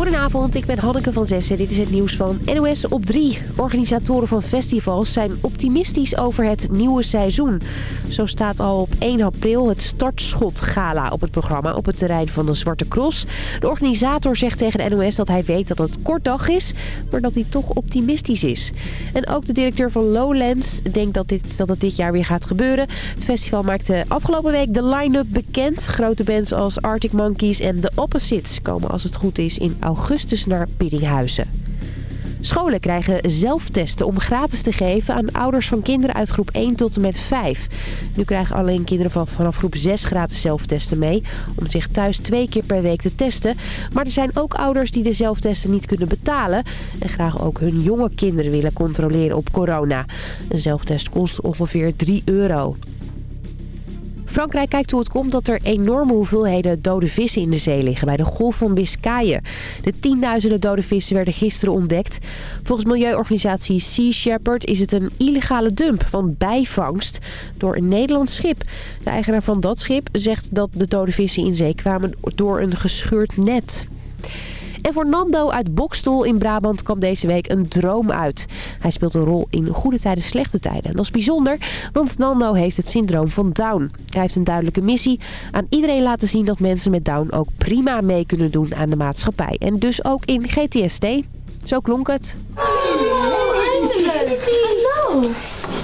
Goedenavond, ik ben Hanneke van Zessen. Dit is het nieuws van NOS op 3. Organisatoren van festivals zijn optimistisch over het nieuwe seizoen. Zo staat al op 1 april het startschot gala op het programma op het terrein van de Zwarte Cross. De organisator zegt tegen de NOS dat hij weet dat het kort dag is, maar dat hij toch optimistisch is. En ook de directeur van Lowlands denkt dat, dit, dat het dit jaar weer gaat gebeuren. Het festival maakte afgelopen week de line-up bekend. Grote bands als Arctic Monkeys en The Opposites komen als het goed is in naar Biddinghuizen. Scholen krijgen zelftesten om gratis te geven aan ouders van kinderen uit groep 1 tot en met 5. Nu krijgen alleen kinderen van vanaf groep 6 gratis zelftesten mee... om zich thuis twee keer per week te testen. Maar er zijn ook ouders die de zelftesten niet kunnen betalen... en graag ook hun jonge kinderen willen controleren op corona. Een zelftest kost ongeveer 3 euro. Frankrijk kijkt hoe het komt dat er enorme hoeveelheden dode vissen in de zee liggen bij de Golf van Biscayen. De tienduizenden dode vissen werden gisteren ontdekt. Volgens milieuorganisatie Sea Shepherd is het een illegale dump van bijvangst door een Nederlands schip. De eigenaar van dat schip zegt dat de dode vissen in zee kwamen door een gescheurd net. En voor Nando uit Bokstol in Brabant kwam deze week een droom uit. Hij speelt een rol in goede tijden, slechte tijden. En dat is bijzonder, want Nando heeft het syndroom van Down. Hij heeft een duidelijke missie. Aan iedereen laten zien dat mensen met Down ook prima mee kunnen doen aan de maatschappij. En dus ook in GTSD. Zo klonk het.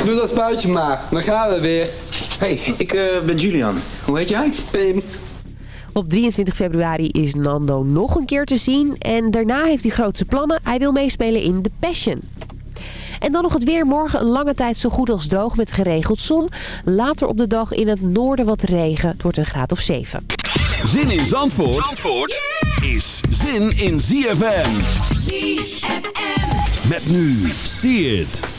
Doe dat spuitje maar, dan gaan we weer. Hey, ik uh, ben Julian. Hoe heet jij? Pim. Op 23 februari is Nando nog een keer te zien. En daarna heeft hij grootse plannen. Hij wil meespelen in The Passion. En dan nog het weer. Morgen een lange tijd zo goed als droog met geregeld zon. Later op de dag in het noorden wat regen. Het wordt een graad of 7. Zin in Zandvoort, Zandvoort is zin in ZFM. ZFM. Met nu. See it.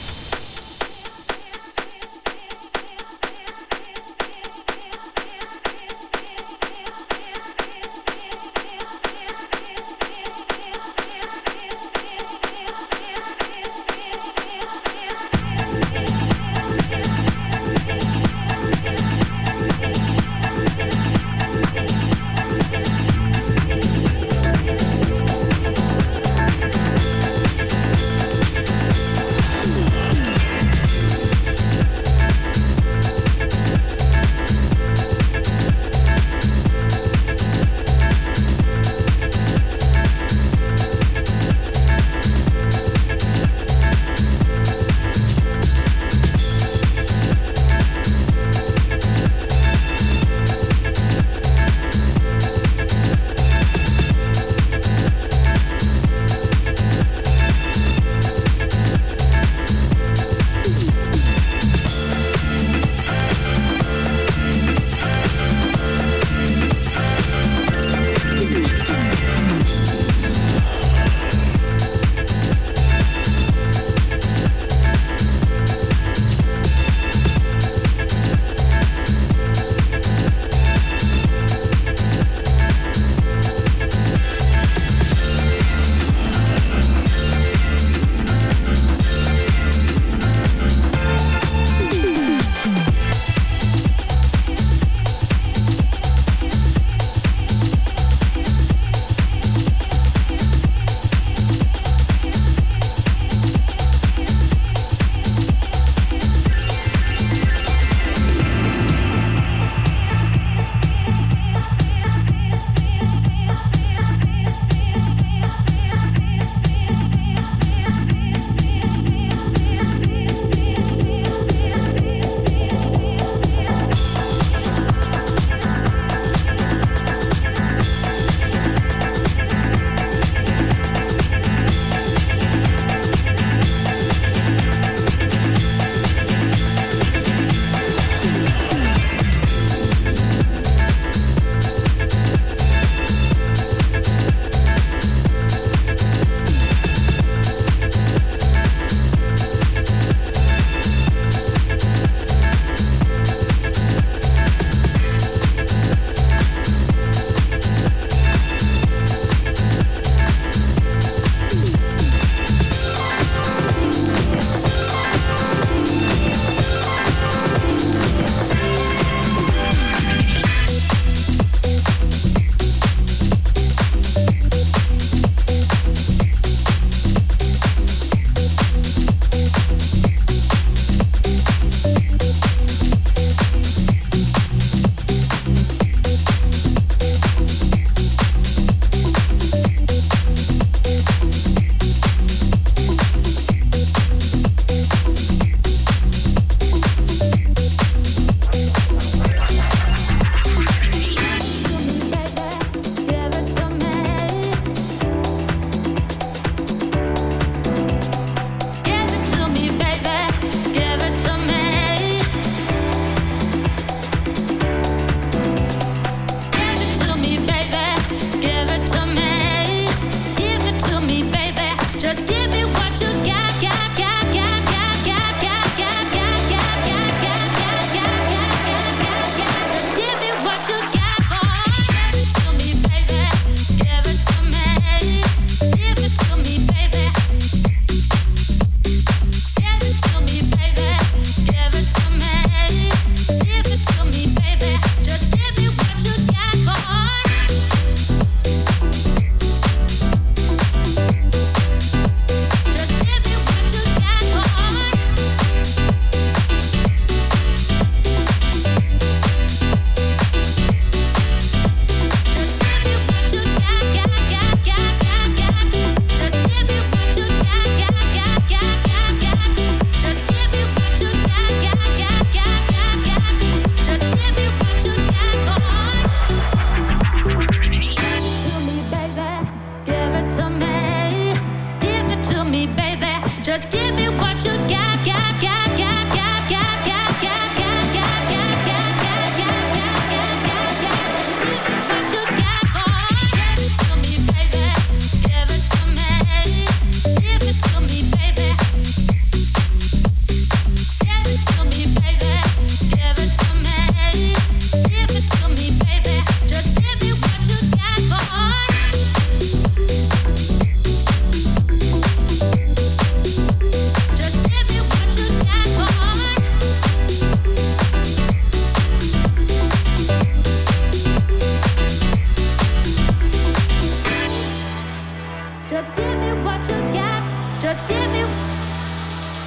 Just give me what you got. Just give me.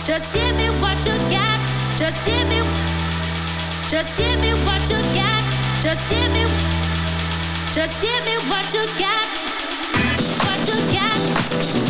Just give me what you got. Just give me. Just give me what you got. Just give me. Just give me what you got. What you got.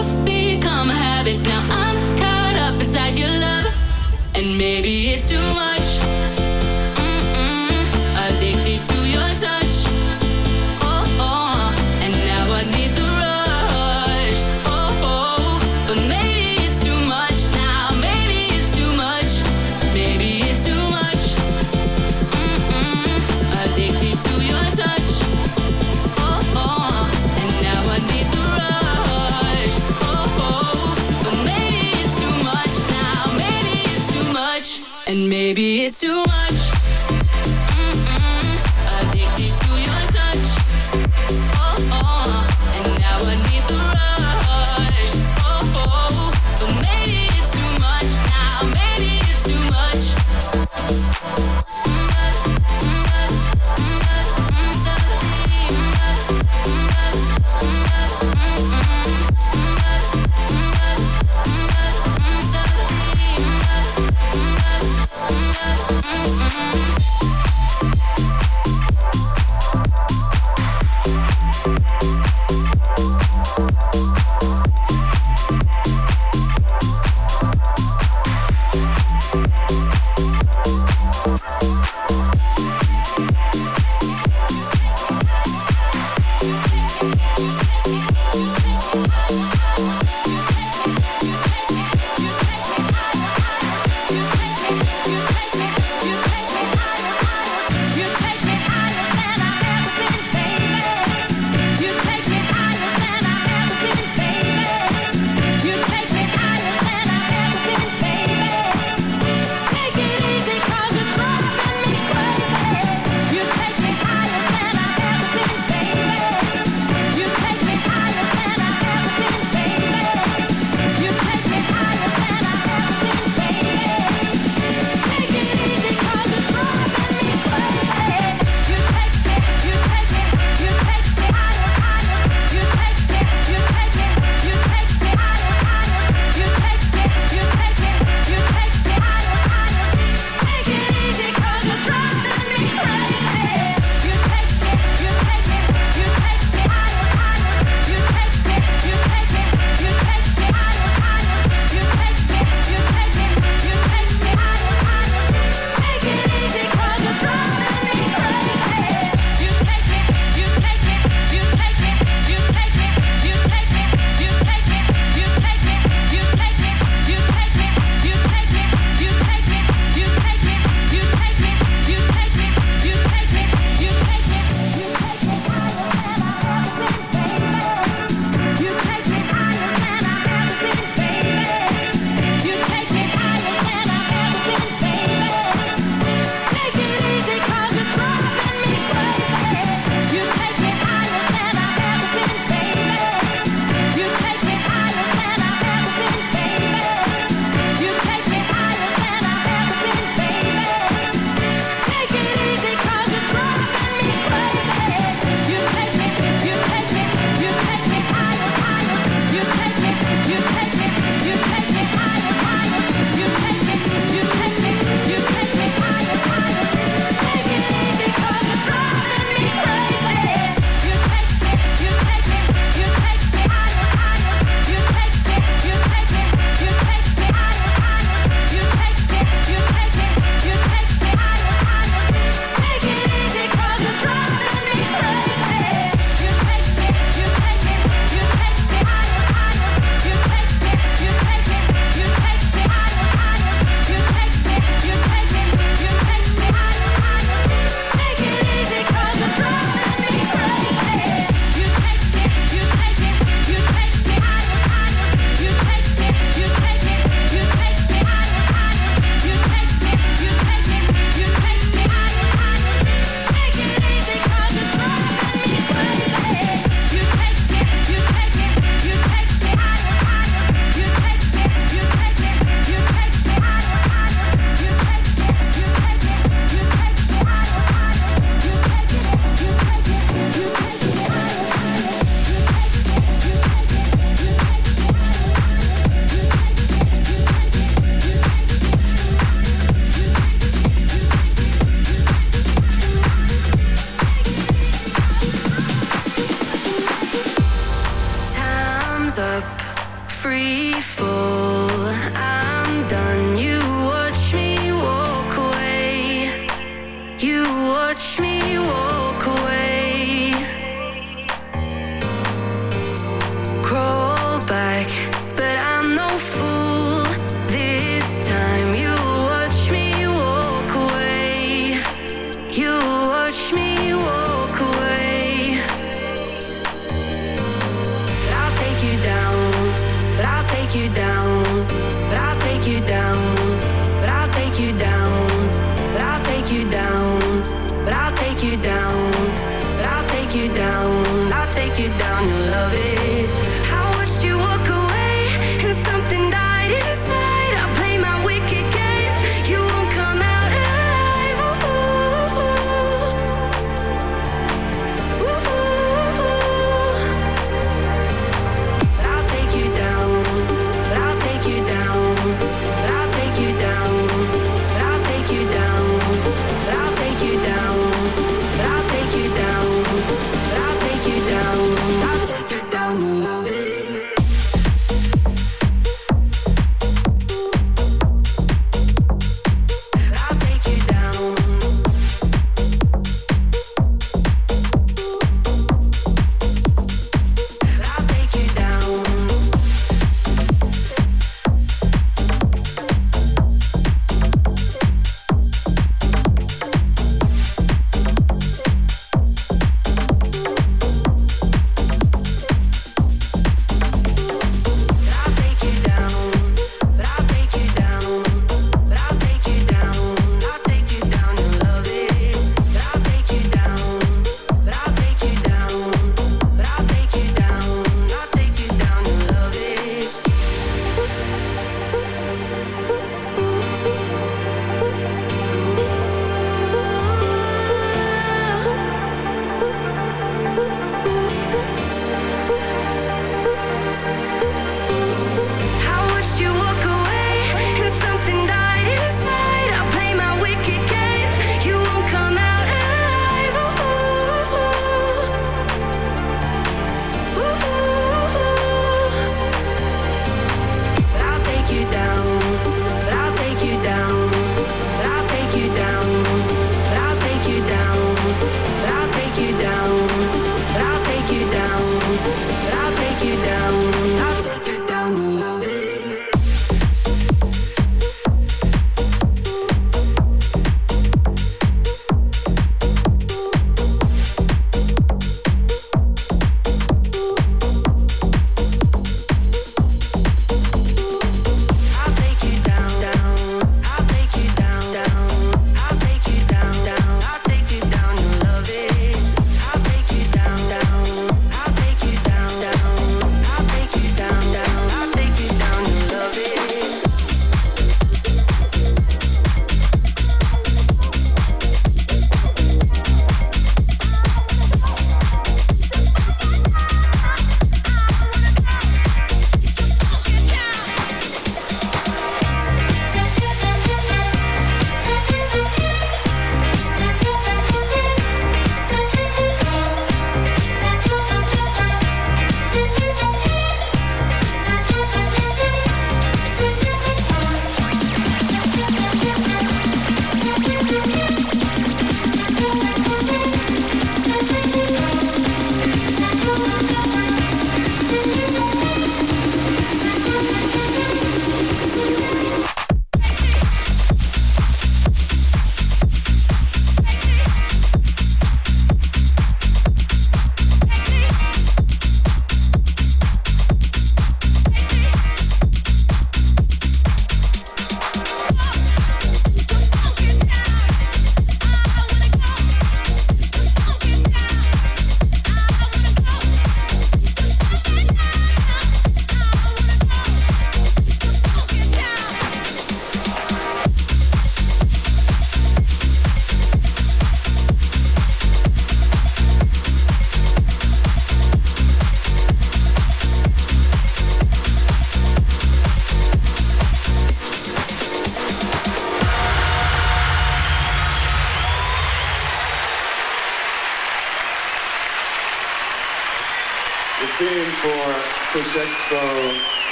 too much.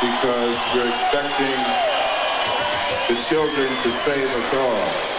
Because we're expecting the children to save us all.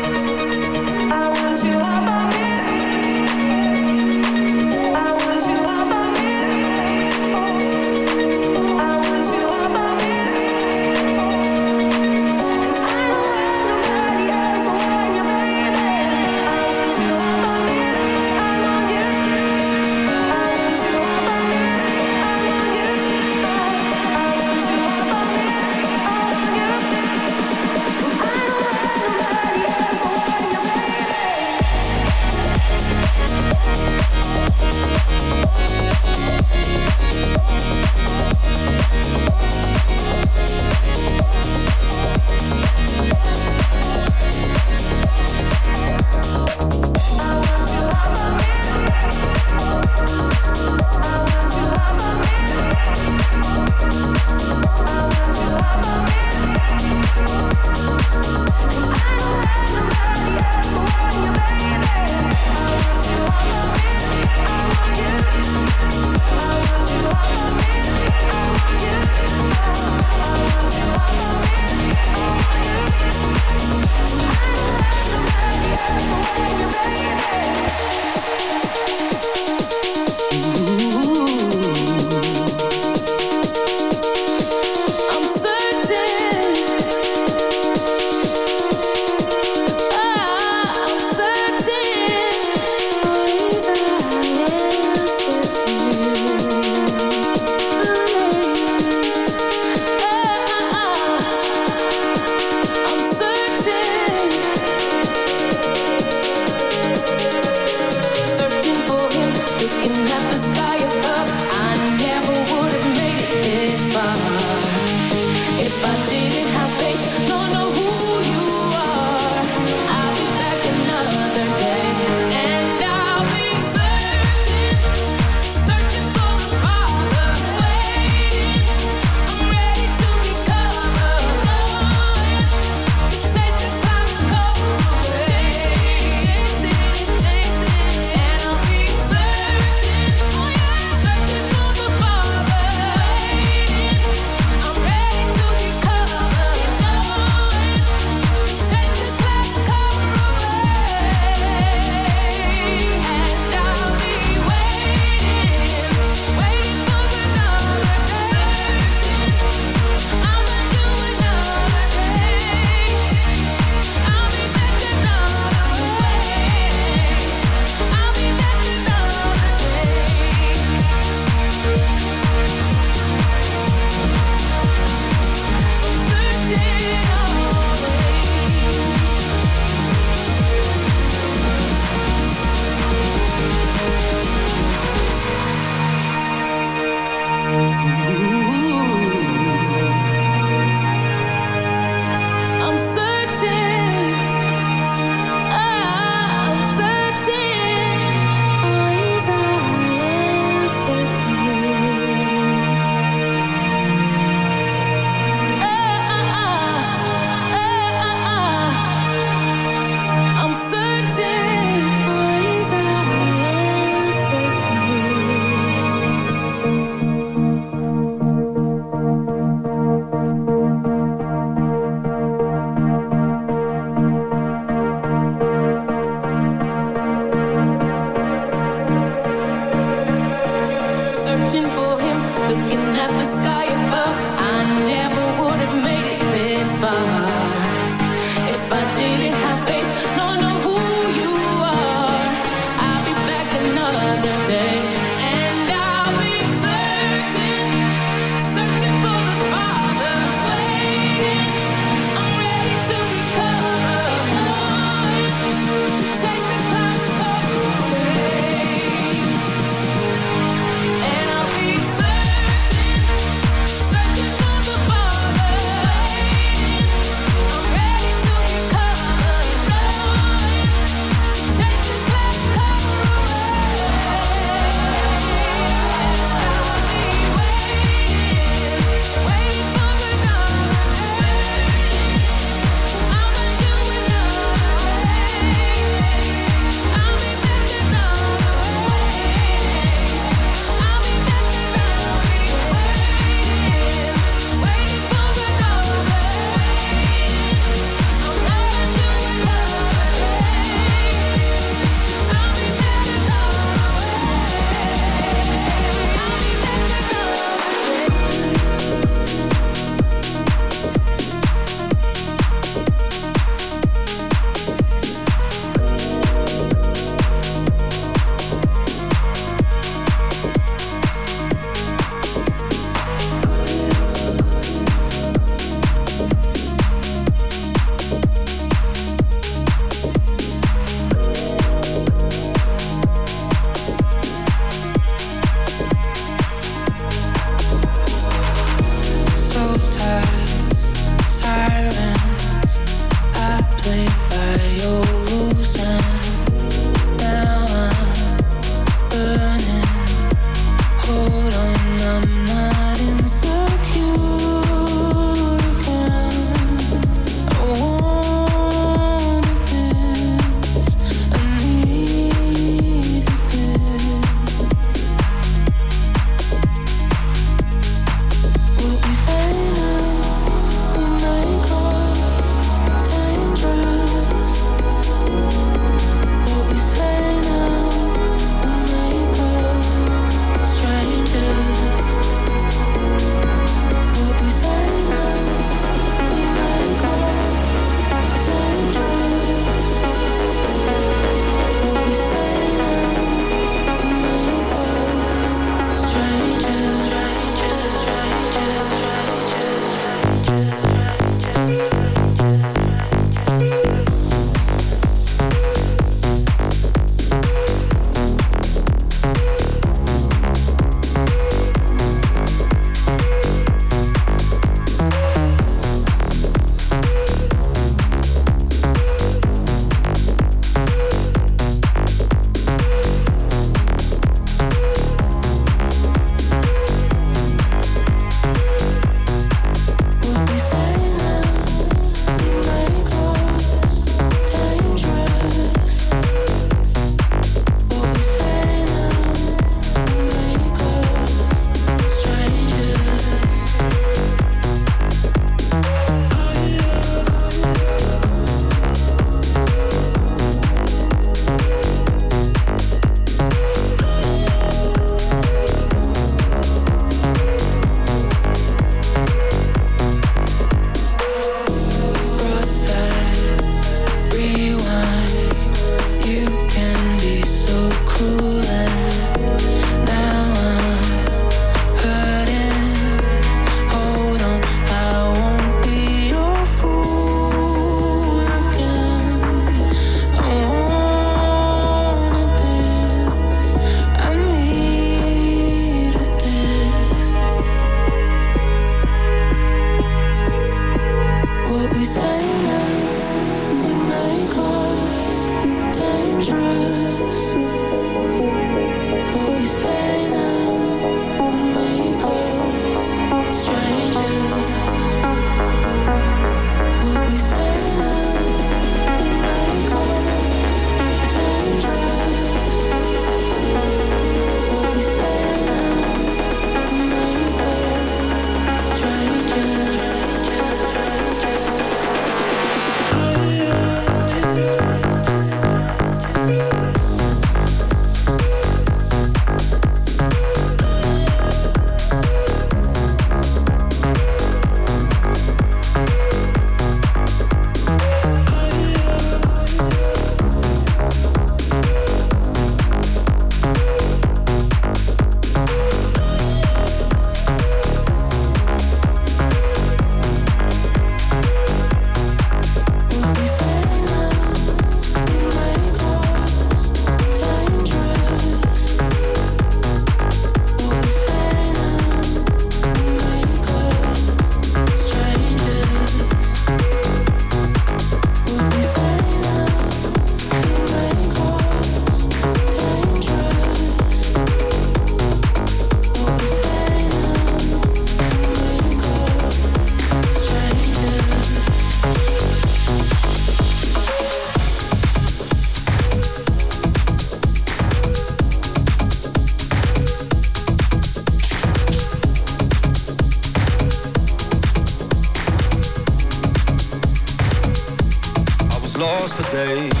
Days.